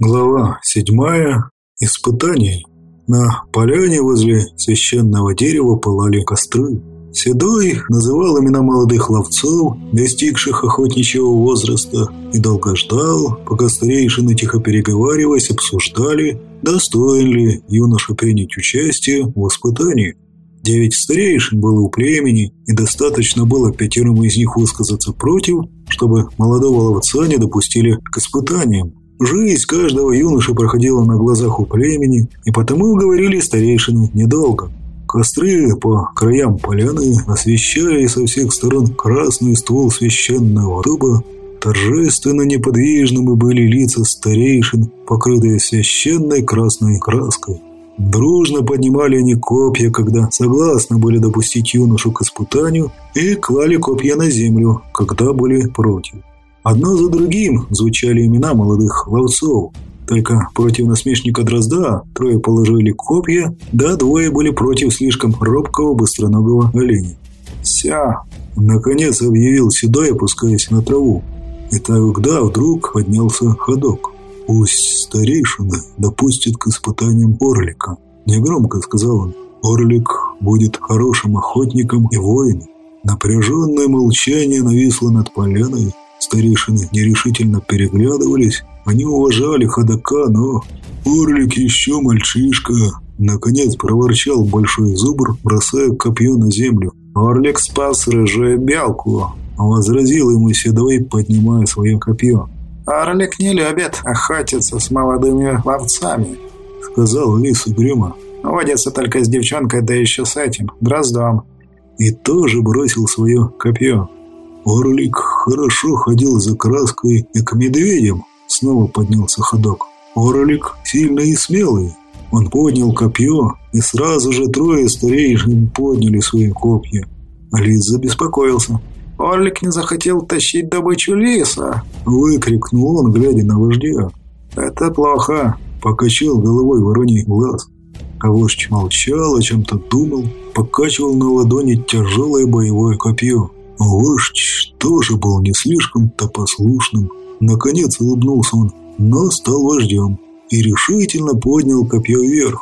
Глава седьмая. Испытание. На поляне возле священного дерева пылали костры. Седой называл имена молодых ловцов, достигших охотничьего возраста, и долго ждал, пока старейшины, тихо переговариваясь, обсуждали, достоин ли юноша принять участие в испытании. Девять старейшин было у племени, и достаточно было пятерым из них высказаться против, чтобы молодого ловца не допустили к испытаниям. Жизнь каждого юноши проходила на глазах у племени, и потому говорили старейшины недолго. Костры по краям поляны освещали со всех сторон красный ствол священного дуба. Торжественно неподвижными были лица старейшин, покрытые священной красной краской. Дружно поднимали они копья, когда согласны были допустить юношу к испытанию, и клали копья на землю, когда были против. Одно за другим звучали имена молодых ловцов. Только против насмешника Дрозда трое положили копья, да двое были против слишком робкого быстроногого оленя. «Ся!» – наконец объявил Седой, опускаясь на траву. И тогда вдруг поднялся ходок. «Пусть старейшина допустит к испытаниям Орлика», – негромко сказал он. «Орлик будет хорошим охотником и воином». Напряженное молчание нависло над поляной, Старейшины нерешительно переглядывались. Они уважали ходока, но... «Орлик еще мальчишка!» Наконец проворчал большой зубр, бросая копье на землю. «Орлик спас рыжую белку!» Возразил ему Седой, поднимая свое копье. «Орлик не любит охотиться с молодыми ловцами», сказал лис угрюмо. «Водится только с девчонкой, да еще с этим, дроздом». И тоже бросил свое копье. Орлик хорошо ходил за краской и к медведям. Снова поднялся ходок. Орлик сильный и смелый. Он поднял копье, и сразу же трое старейшин подняли свои копья. Лис забеспокоился. «Орлик не захотел тащить добычу лиса!» Выкрикнул он, глядя на вождя. «Это плохо!» Покачал головой вороний глаз. А вождь молчал, о чем-то думал, покачивал на ладони тяжелое боевое копье. Вождь тоже был не слишком-то послушным. Наконец улыбнулся он, но стал вождем и решительно поднял копье вверх.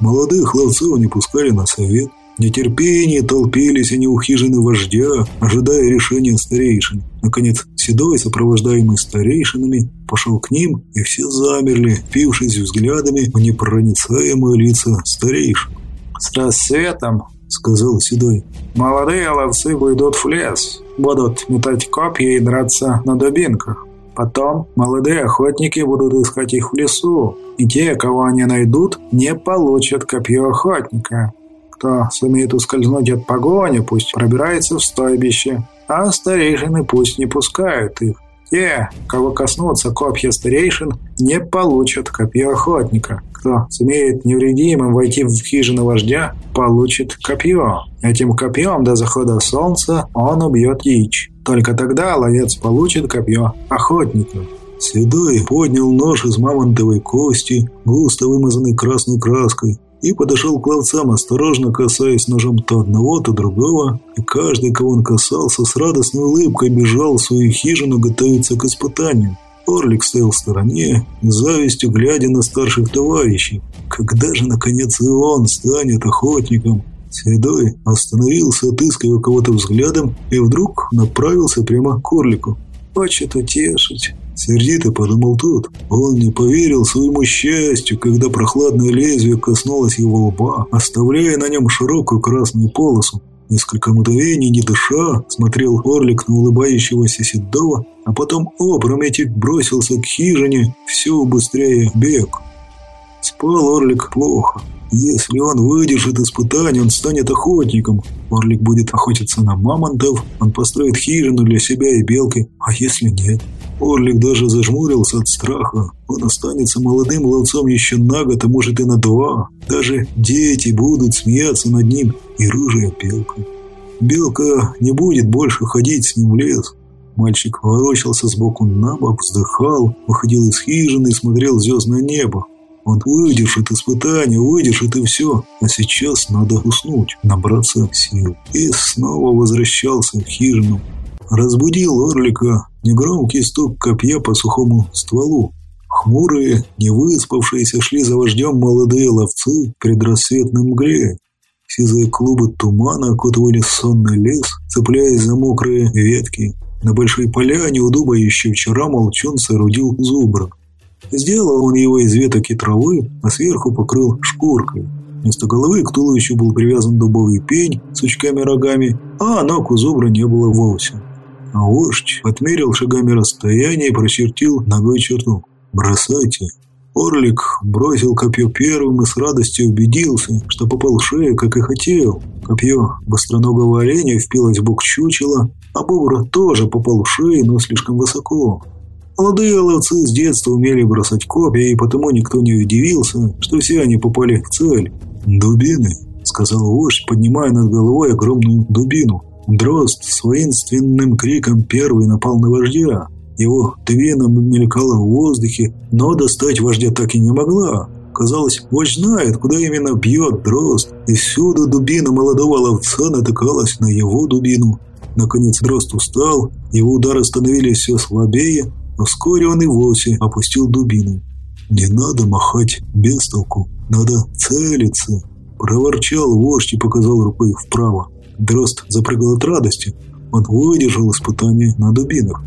Молодых ловцов не пускали на совет. В нетерпении толпились они у хижины вождя, ожидая решения старейшин. Наконец, Седой, сопровождаемый старейшинами, пошел к ним, и все замерли, впившись взглядами в непроницаемые лица старейшин. «С рассветом сказал Седой. «Молодые ловцы выйдут в лес, будут метать копья и драться на дубинках. Потом молодые охотники будут искать их в лесу, и те, кого они найдут, не получат копье охотника. Кто сумеет ускользнуть от погони, пусть пробирается в стойбище, а старейшины пусть не пускают их. Те, кого коснутся копья старейшин, не получат копье охотника. Кто сумеет невредимым войти в хижину вождя, получит копье. Этим копьем до захода солнца он убьет дичь. Только тогда ловец получит копье охотника. Седой поднял нож из мамонтовой кости, густо вымазанный красной краской, и подошел к ловцам, осторожно касаясь ножом то одного, то другого, и каждый, кого он касался, с радостной улыбкой бежал в свою хижину готовиться к испытанию. Орлик стоял в стороне, завистью глядя на старших товарищей. Когда же, наконец, и он станет охотником? Седой остановился, отыскивая кого-то взглядом, и вдруг направился прямо к Орлику. «Хочет утешить». Сердито подумал тот. Он не поверил своему счастью, когда прохладное лезвие коснулось его лба, оставляя на нем широкую красную полосу. Несколько мгновений, не дыша, смотрел Орлик на улыбающегося Седова, а потом опрометик бросился к хижине, все убыстряя бег. Спал Орлик плохо. Если он выдержит испытание, он станет охотником. Орлик будет охотиться на мамонтов, он построит хижину для себя и белки. А если нет? Орлик даже зажмурился от страха. Он останется молодым ловцом еще на год, а может и на два. Даже дети будут смеяться над ним. И рыжая белка. Белка не будет больше ходить с ним в лес. Мальчик ворочался сбоку на бок, вздыхал, выходил из хижины и смотрел звездное небо. Он выдержит испытание, выдержит и все. А сейчас надо уснуть, набраться сил. И снова возвращался в хижину. Разбудил Орлика негромкий стук копья по сухому стволу. Хмурые, невыспавшиеся шли за вождем молодые ловцы в предрассветном мгле. Сизые клубы тумана окутывали сонный лес, цепляясь за мокрые ветки. На большой поляне у дуба еще вчера молчун соорудил зубра. Сделал он его из веток и травы, а сверху покрыл шкуркой. Вместо головы к туловищу был привязан дубовый пень с сучками-рогами, а ног у зубра не было вовсе. А вождь отмерил шагами расстояние и прочертил ногой черту. «Бросайте!» Орлик бросил копье первым и с радостью убедился, что попал в шею, как и хотел. Копье быстроногого оленя впилось в бок чучела, а бобра тоже попал в шею, но слишком высоко. Молодые ловцы с детства умели бросать копья, и потому никто не удивился, что все они попали в цель. «Дубины», — сказал вождь, поднимая над головой огромную дубину. Дрозд с воинственным криком первый напал на вождя. Его дубина мелькала в воздухе, но достать вождя так и не могла. Казалось, вождь знает, куда именно бьет дрозд, и всюду дубина молодого ловца натыкалась на его дубину. Наконец дрозд устал, его удары становились все слабее, вскоре он и вовсе опустил дубину. «Не надо махать без толку, надо целиться!» Проворчал вождь и показал рукой вправо. Дрозд запрыгал от радости. Он выдержал испытание на дубинах.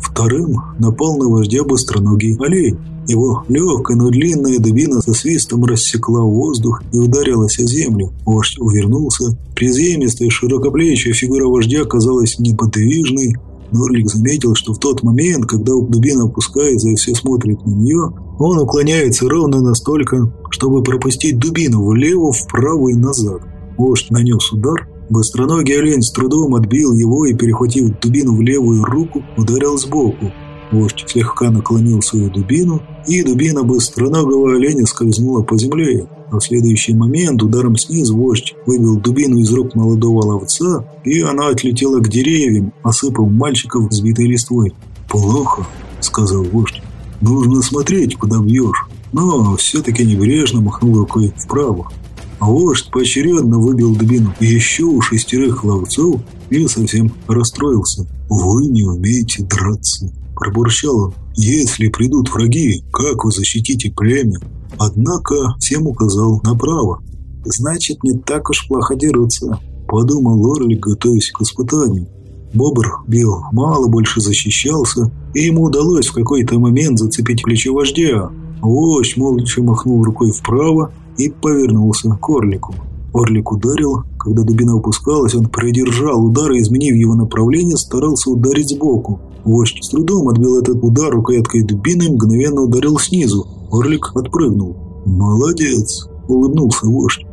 Вторым напал на вождя быстроногий олень. Его легкая, но длинная дубина со свистом рассекла воздух и ударилась о землю. Вождь увернулся. Приземистая, широкоплечья фигура вождя казалась неподвижной. Норлик заметил, что в тот момент, когда дубина опускается и все смотрят на нее, он уклоняется ровно настолько, чтобы пропустить дубину влево, вправо и назад. Вождь нанес удар, Быстроногий олень с трудом отбил его и, перехватив дубину в левую руку, ударил сбоку. Вождь слегка наклонил свою дубину, и дубина быстроногого оленя скользнула по земле. А в следующий момент ударом снизу вождь выбил дубину из рук молодого ловца, и она отлетела к деревьям, осыпав мальчиков сбитой листвой. «Плохо», — сказал вождь. «Нужно смотреть, куда бьешь». Но все-таки небрежно махнул рукой вправо. А вождь поочередно выбил дубину еще у шестерых ловцов и совсем расстроился. «Вы не умеете драться», – пробурчал он. «Если придут враги, как вы защитите племя?» Однако всем указал направо. «Значит, не так уж плохо дерутся», – подумал Орлик, готовясь к испытанию. Бобр бил мало больше защищался, и ему удалось в какой-то момент зацепить плечо вождя. Вождь молча махнул рукой вправо, и повернулся к Орлику. Орлик ударил. Когда дубина опускалась, он продержал удар и, изменив его направление, старался ударить сбоку. Вождь с трудом отбил этот удар рукояткой дубины и мгновенно ударил снизу. Орлик отпрыгнул. «Молодец!» – улыбнулся вождь.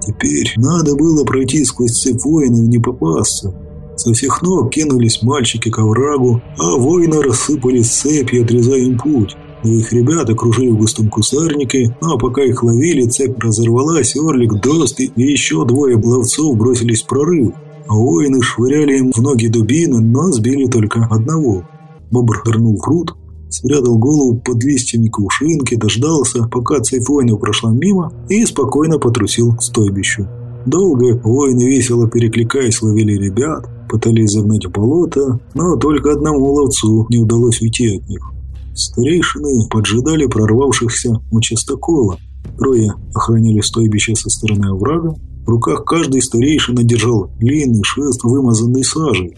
Теперь надо было пройти сквозь цепь воинов и не попасться. Со всех ног кинулись мальчики к оврагу, а воины рассыпали цепи, отрезая им путь. Их ребята кружили в густом кусарнике, а пока их ловили, цепь разорвалась, и Орлик, Дрозд и еще двое ловцов бросились в прорыв. Воины швыряли им в ноги дубины, но сбили только одного. Бобр вернул груд, спрятал голову под листьями кувшинки, дождался, пока цепь воинов прошла мимо, и спокойно потрусил к стойбищу. Долго воины весело перекликаясь ловили ребят, пытались загнать в болото, но только одному ловцу не удалось уйти от них. Старейшины поджидали прорвавшихся у частокола. Трое охраняли стойбище со стороны оврага. В руках каждый старейшина держал длинный шест, вымазанный сажей.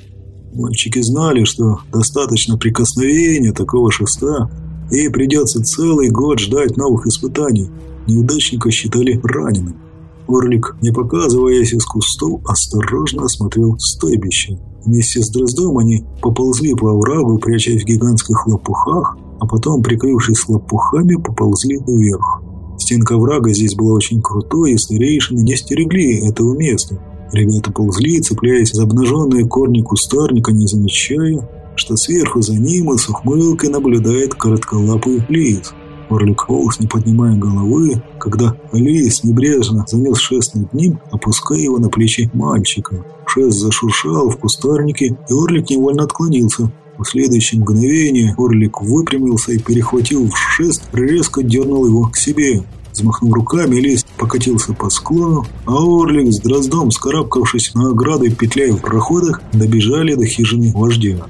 Мальчики знали, что достаточно прикосновения такого шеста, и придется целый год ждать новых испытаний. Неудачника считали раненым. Орлик, не показываясь из кустов, осторожно осмотрел стойбище. Вместе с Дроздом они поползли по оврагу, прячась в гигантских лопухах, а потом, прикрывшись лопухами, поползли вверх. Стенка врага здесь была очень крутой, и старейшины не стерегли этого места. Ребята ползли, цепляясь за обнаженные корни кустарника, не замечая, что сверху за ним и с ухмылкой наблюдает коротколапый лис. Орлик полз, не поднимая головы, когда лис небрежно занес шест над ним, опуская его на плечи мальчика. Шест зашуршал в кустарнике, и Орлик невольно отклонился, в следующее мгновение Орлик выпрямился и, перехватил в шест, резко дернул его к себе. Взмахнув руками, лист покатился по склону, а Орлик с Дроздом, скарабкавшись на ограды, петляя в проходах, добежали до хижины вождя.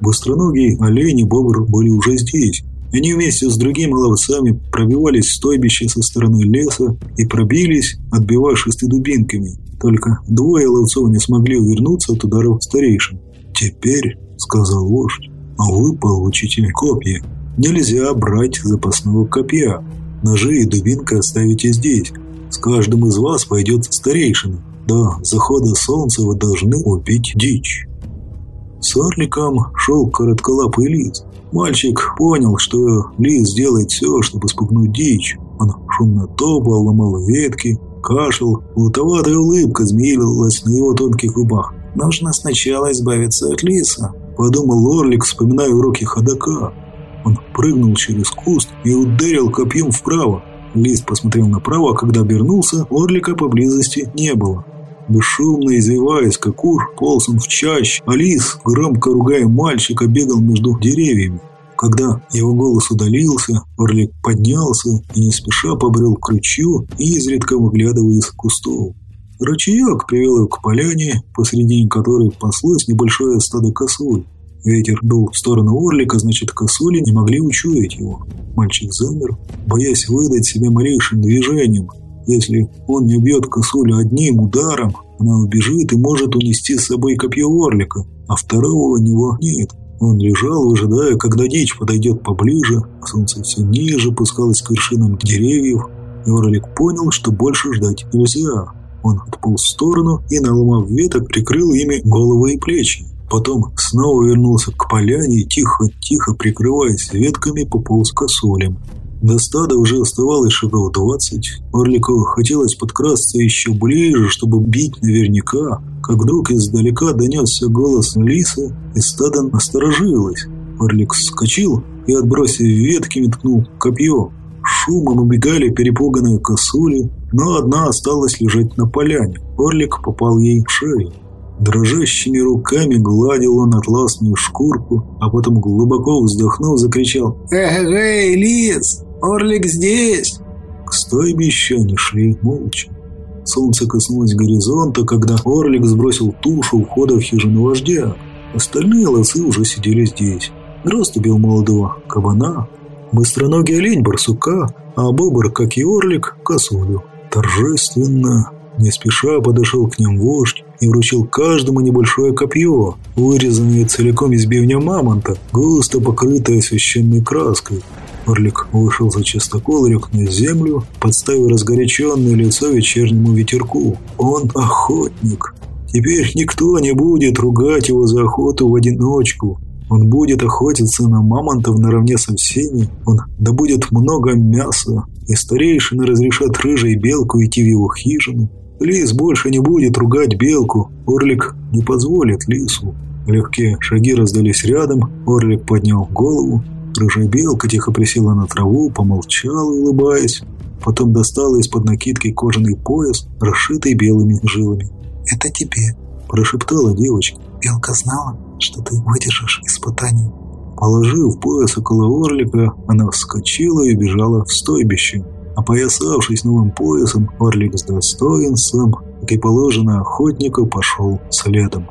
Быстроногий олень и бобр были уже здесь. Они вместе с другими ловцами пробивались в стойбище со стороны леса и пробились, отбивая шесты дубинками. Только двое ловцов не смогли увернуться от ударов старейшин. «Теперь», — сказал вождь, — «а вы получите копья. Нельзя брать запасного копья. Ножи и дубинка оставите здесь. С каждым из вас пойдет старейшина. До захода солнца вы должны убить дичь». С орликом шел коротколапый лис. Мальчик понял, что лис делает все, чтобы спугнуть дичь. Он шумно топал, ломал ветки, кашлял. Плутоватая улыбка змеилась на его тонких губах. «Нужно сначала избавиться от лиса», — подумал Орлик, вспоминая уроки ходока. Он прыгнул через куст и ударил копьем вправо. Лис посмотрел направо, а когда обернулся, Орлика поблизости не было. Бесшумно извиваясь, как уж, полз он в чащ, а лис, громко ругая мальчика, бегал между деревьями. Когда его голос удалился, Орлик поднялся и не спеша побрел к ручью, изредка выглядывая из кустов. Ручеек привел его к поляне, посредине которой паслось небольшое стадо косуль. Ветер дул в сторону Орлика, значит, косули не могли учуять его. Мальчик замер, боясь выдать себя малейшим движением, если он не бьет косулю одним ударом, она убежит и может унести с собой копье орлика, а второго у него нет. Он лежал, ожидая, когда дичь подойдет поближе, а солнце все ниже пускалось к вершинам деревьев, и Орлик понял, что больше ждать нельзя. Он отполз в сторону и, наломав веток, прикрыл ими головы и плечи. Потом снова вернулся к поляне и тихо-тихо, прикрываясь ветками, пополз к косулям. До стада уже оставалось шагов двадцать. Орлику хотелось подкрасться еще ближе, чтобы бить наверняка, как вдруг издалека донесся голос лиса, и стадо насторожилось. Орлик вскочил и, отбросив ветки, метнул копье. Шумом убегали перепуганные косули, но одна осталась лежать на поляне. Орлик попал ей в шею. Дрожащими руками гладил он атласную шкурку, а потом глубоко вздохнув, закричал «Эх, эй, лис!» Орлик здесь!» К стойбищу они шли молча. Солнце коснулось горизонта, когда Орлик сбросил тушу у входа в хижину вождя. Остальные лосы уже сидели здесь. Дрозд убил молодого кабана, быстроногий олень барсука, а бобр, как и Орлик, косулю. Торжественно, не спеша подошел к ним вождь и вручил каждому небольшое копье, вырезанное целиком из бивня мамонта, густо покрытое священной краской. Орлик вышел за частокол лег на землю, подставив разгоряченное лицо вечернему ветерку. Он охотник. Теперь никто не будет ругать его за охоту в одиночку. Он будет охотиться на мамонтов наравне со всеми. Он добудет много мяса, и старейшины разрешат рыжей белку идти в его хижину. Лис больше не будет ругать белку. Орлик не позволит лису. Легкие шаги раздались рядом. Орлик поднял голову. Рыжая белка тихо присела на траву, помолчала, улыбаясь. Потом достала из-под накидки кожаный пояс, расшитый белыми жилами. «Это тебе», – прошептала девочка. «Белка знала, что ты выдержишь испытание». Положив пояс около орлика, она вскочила и бежала в стойбище. Опоясавшись новым поясом, орлик с достоинством, как и положено охотнику, пошел следом.